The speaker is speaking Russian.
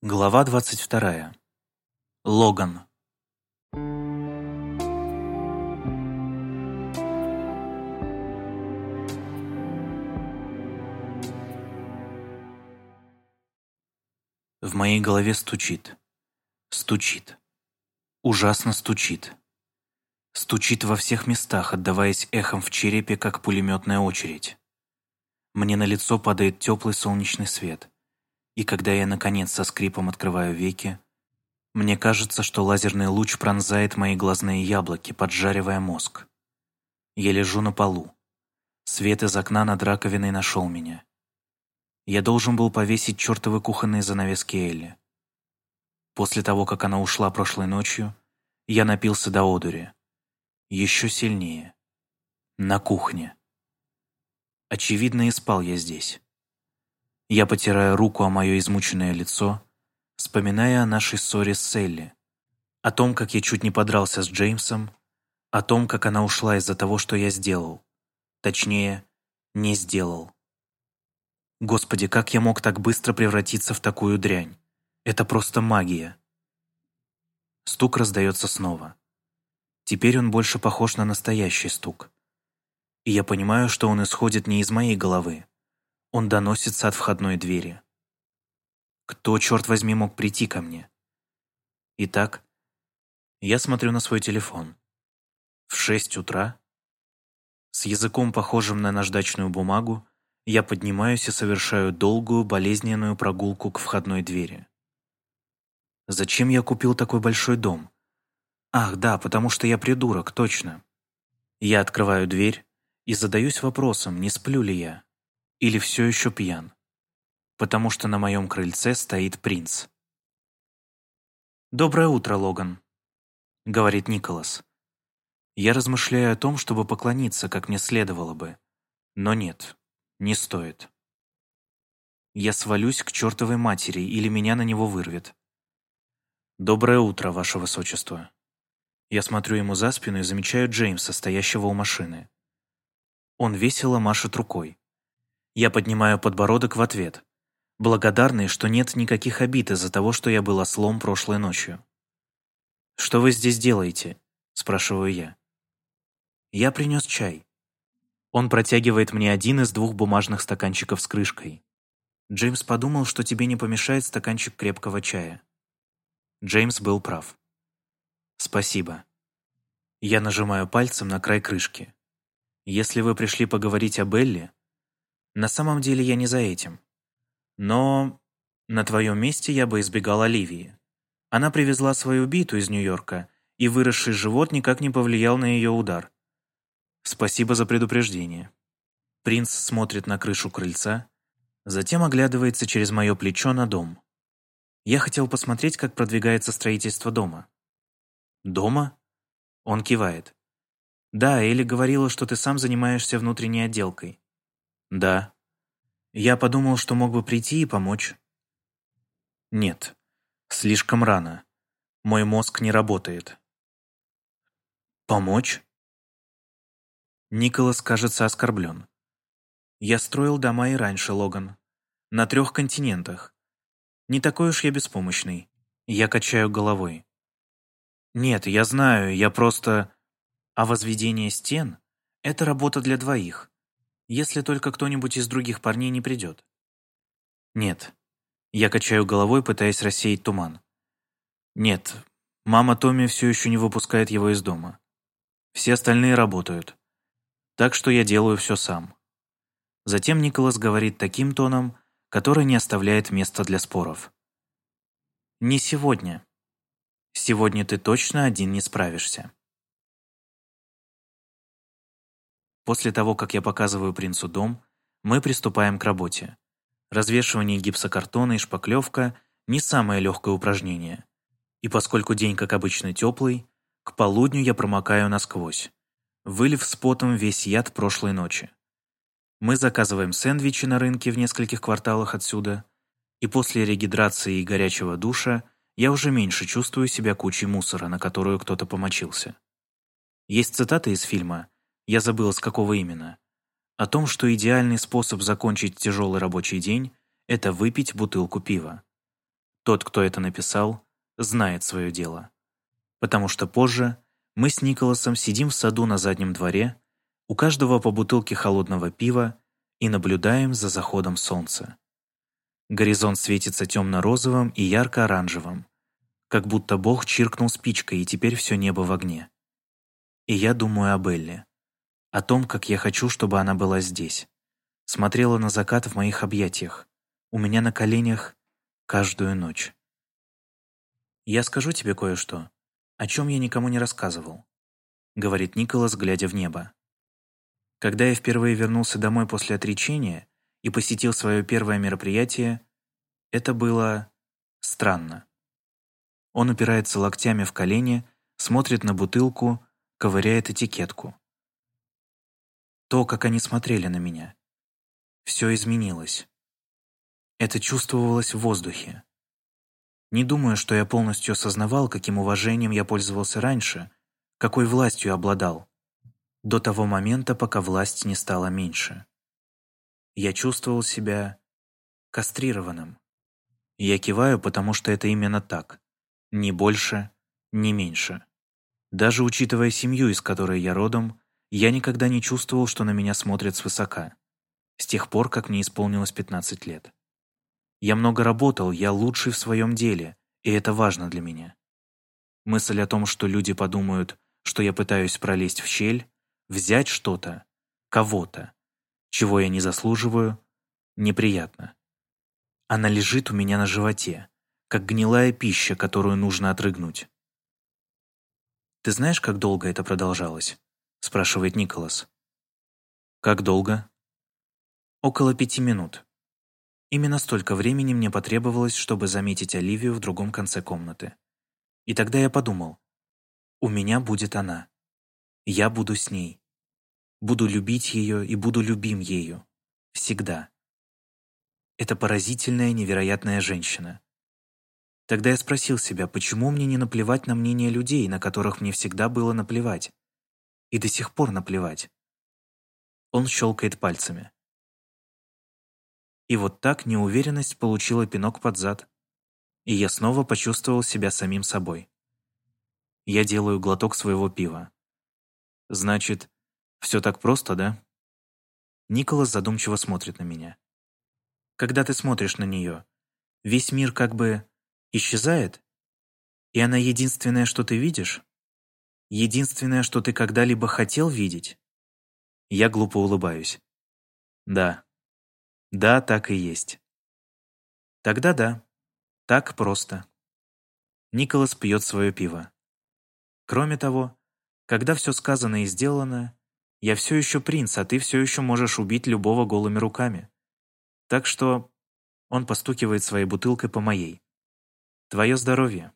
Глава двадцать вторая. Логан. В моей голове стучит. Стучит. Ужасно стучит. Стучит во всех местах, отдаваясь эхом в черепе, как пулеметная очередь. Мне на лицо падает теплый солнечный свет — и когда я, наконец, со скрипом открываю веки, мне кажется, что лазерный луч пронзает мои глазные яблоки, поджаривая мозг. Я лежу на полу. Свет из окна над раковиной нашел меня. Я должен был повесить чертовы кухонные занавески Элли. После того, как она ушла прошлой ночью, я напился до одури. Еще сильнее. На кухне. Очевидно, и спал я здесь. Я потираю руку о мое измученное лицо, вспоминая о нашей ссоре с Селли, о том, как я чуть не подрался с Джеймсом, о том, как она ушла из-за того, что я сделал. Точнее, не сделал. Господи, как я мог так быстро превратиться в такую дрянь? Это просто магия. Стук раздается снова. Теперь он больше похож на настоящий стук. И я понимаю, что он исходит не из моей головы, он доносится от входной двери. Кто, черт возьми, мог прийти ко мне? Итак, я смотрю на свой телефон. В шесть утра, с языком, похожим на наждачную бумагу, я поднимаюсь и совершаю долгую, болезненную прогулку к входной двери. Зачем я купил такой большой дом? Ах, да, потому что я придурок, точно. Я открываю дверь и задаюсь вопросом, не сплю ли я или все еще пьян, потому что на моем крыльце стоит принц. «Доброе утро, Логан», — говорит Николас. Я размышляю о том, чтобы поклониться, как мне следовало бы, но нет, не стоит. Я свалюсь к чертовой матери, или меня на него вырвет. «Доброе утро, ваше высочество». Я смотрю ему за спину и замечаю Джеймса, стоящего у машины. Он весело машет рукой. Я поднимаю подбородок в ответ, благодарный, что нет никаких обид из-за того, что я был ослом прошлой ночью. «Что вы здесь делаете?» – спрашиваю я. «Я принес чай». Он протягивает мне один из двух бумажных стаканчиков с крышкой. Джеймс подумал, что тебе не помешает стаканчик крепкого чая. Джеймс был прав. «Спасибо». Я нажимаю пальцем на край крышки. «Если вы пришли поговорить о Белли, на самом деле я не за этим. Но на твоем месте я бы избегал Оливии. Она привезла свою биту из Нью-Йорка, и выросший живот никак не повлиял на ее удар. Спасибо за предупреждение. Принц смотрит на крышу крыльца, затем оглядывается через мое плечо на дом. Я хотел посмотреть, как продвигается строительство дома. «Дома?» Он кивает. «Да, Элли говорила, что ты сам занимаешься внутренней отделкой. Да. Я подумал, что мог бы прийти и помочь. Нет. Слишком рано. Мой мозг не работает. Помочь? Николас кажется оскорблен. Я строил дома и раньше, Логан. На трех континентах. Не такой уж я беспомощный. Я качаю головой. Нет, я знаю, я просто... А возведение стен — это работа для двоих если только кто-нибудь из других парней не придет. Нет. Я качаю головой, пытаясь рассеять туман. Нет, мама Томми все еще не выпускает его из дома. Все остальные работают. Так что я делаю все сам. Затем Николас говорит таким тоном, который не оставляет места для споров. «Не сегодня. Сегодня ты точно один не справишься». После того, как я показываю принцу дом, мы приступаем к работе. Развешивание гипсокартона и шпаклевка – не самое легкое упражнение. И поскольку день, как обычно, теплый, к полудню я промокаю насквозь, вылив с потом весь яд прошлой ночи. Мы заказываем сэндвичи на рынке в нескольких кварталах отсюда, и после регидрации и горячего душа я уже меньше чувствую себя кучей мусора, на которую кто-то помочился. Есть цитата из фильма я забыл, с какого именно, о том, что идеальный способ закончить тяжелый рабочий день – это выпить бутылку пива. Тот, кто это написал, знает свое дело. Потому что позже мы с Николасом сидим в саду на заднем дворе, у каждого по бутылке холодного пива и наблюдаем за заходом солнца. Горизонт светится темно-розовым и ярко-оранжевым, как будто Бог чиркнул спичкой, и теперь все небо в огне. И я думаю о Белле, о том, как я хочу, чтобы она была здесь. Смотрела на закат в моих объятиях, у меня на коленях каждую ночь. «Я скажу тебе кое-что, о чем я никому не рассказывал», говорит Николас, глядя в небо. Когда я впервые вернулся домой после отречения и посетил свое первое мероприятие, это было странно. Он упирается локтями в колени, смотрит на бутылку, ковыряет этикетку. То, как они смотрели на меня. Все изменилось. Это чувствовалось в воздухе. Не думаю, что я полностью осознавал, каким уважением я пользовался раньше, какой властью обладал. До того момента, пока власть не стала меньше. Я чувствовал себя кастрированным. Я киваю, потому что это именно так. Ни больше, ни меньше. Даже учитывая семью, из которой я родом, я никогда не чувствовал, что на меня смотрят свысока. С тех пор, как мне исполнилось 15 лет. Я много работал, я лучший в своем деле, и это важно для меня. Мысль о том, что люди подумают, что я пытаюсь пролезть в щель, взять что-то, кого-то, чего я не заслуживаю, неприятно. Она лежит у меня на животе, как гнилая пища, которую нужно отрыгнуть. «Ты знаешь, как долго это продолжалось?» — спрашивает Николас. «Как долго?» «Около пяти минут. Именно столько времени мне потребовалось, чтобы заметить Оливию в другом конце комнаты. И тогда я подумал, у меня будет она. Я буду с ней. Буду любить ее и буду любим ею. Всегда. Это поразительная, невероятная женщина. Тогда я спросил себя, почему мне не наплевать на мнение людей, на которых мне всегда было наплевать. И до сих пор наплевать. Он щелкает пальцами. И вот так неуверенность получила пинок под зад. И я снова почувствовал себя самим собой. Я делаю глоток своего пива. Значит, все так просто, да? Николас задумчиво смотрит на меня. Когда ты смотришь на нее, весь мир как бы исчезает? И она единственное, что ты видишь? Единственное, что ты когда-либо хотел видеть? Я глупо улыбаюсь. Да. Да, так и есть. Тогда да. Так просто. Николас пьет свое пиво. Кроме того, когда все сказано и сделано, я все еще принц, а ты все еще можешь убить любого голыми руками. Так что он постукивает своей бутылкой по моей. Твое здоровье.